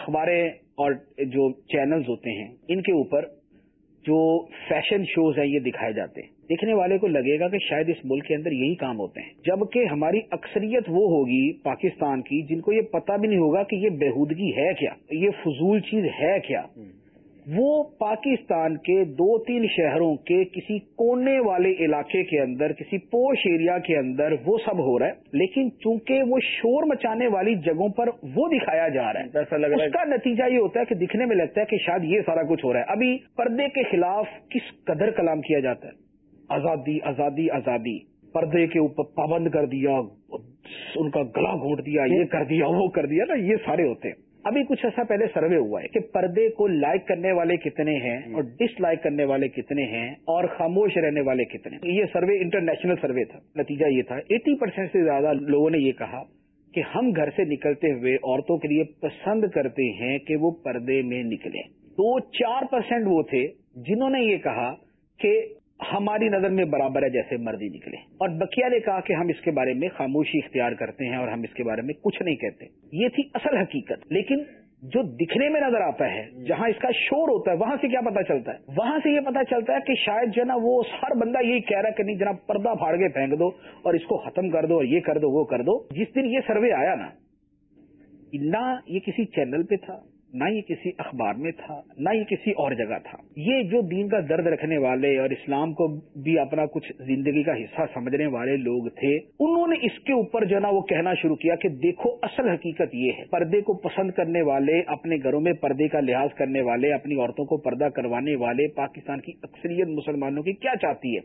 اخباریں اور جو چینلز ہوتے ہیں، ان کے اوپر جو فیشن شوز ہیں، یہ دکھائے جاتے ہیں۔ دیکھنے والے کو لگے گا کہ شاید اس ملک کے اندر یہی کام ہوتے ہیں۔ جبکہ ہماری اکثریت وہ ہوگی پاکستان کی، جن کو یہ پتہ بھی نہیں ہوگا کہ یہ بےحودگی ہے کیا، یہ فضول چیز ہے کیا۔ وہ پاکستان کے دو تین شہروں کے کسی کونے والے علاقے کے اندر کسی پوش ایریا کے اندر وہ سب ہو رہا ہے۔ لیکن چونکہ وہ شور مچانے والی جگہوں پر وہ دکھایا جا رہا ہے ایسا لگ رہا ہے۔ اس کا نتیجہ یہ ہوتا ہے کہ دکھنے میں لگتا ہے کہ شاید یہ سارا کچھ ہو رہا ہے۔ ابھی پردے کے خلاف کس قدر کلام کیا جاتا ہے؟ آزادی آزادی آزادی۔ پردے کے اوپر پابند کر دیا ان کا گلا گھونٹ دیا یہ کر دیا وہ کر دیا نا یہ سارے ہوتے ہیں۔ ابھی کچھ ایسا پہلے سروے ہوا ہے کہ پردے کو لائک کرنے والے کتنے ہیں اور ڈس لائک کرنے والے کتنے ہیں اور خاموش رہنے والے کتنے ہیں؟ یہ سروے انٹرنیشنل سروے تھا۔ نتیجہ یہ تھا۔ ایٹی پرسینٹ سے زیادہ لوگوں نے یہ کہا کہ ہم گھر سے نکلتے ہوئے عورتوں کے لیے پسند کرتے ہیں کہ وہ پردے میں نکلیں۔ تو چار پرسینٹ وہ تھے جنہوں نے یہ کہا کہ ہماری نظر میں برابر ہے جیسے مرضی نکلے۔ اور بکیا نے کہا کہ ہم اس کے بارے میں خاموشی اختیار کرتے ہیں اور ہم اس کے بارے میں کچھ نہیں کہتے۔ یہ تھی اصل حقیقت۔ لیکن جو دکھنے میں نظر آتا ہے، جہاں اس کا شور ہوتا ہے، وہاں سے کیا پتا چلتا ہے؟ وہاں سے یہ پتا چلتا ہے کہ شاید جو نا وہ ہر بندہ یہی کہہ رہا ہے کہ نہیں جناب، پردہ پھاڑ کے پھینک دو اور اس کو ختم کر دو اور یہ کر دو، وہ کر دو۔ جس دن یہ سروے آیا نا نہ یہ کسی چینل پہ تھا۔ نہ یہ کسی اخبار میں تھا، نہ یہ کسی اور جگہ تھا۔ یہ جو دین کا درد رکھنے والے اور اسلام کو بھی اپنا کچھ زندگی کا حصہ سمجھنے والے لوگ تھے، انہوں نے اس کے اوپر جو نا وہ کہنا شروع کیا کہ دیکھو، اصل حقیقت یہ ہے، پردے کو پسند کرنے والے، اپنے گھروں میں پردے کا لحاظ کرنے والے، اپنی عورتوں کو پردہ کروانے والے پاکستان کی اکثریت مسلمانوں کی کیا چاہتی ہے؟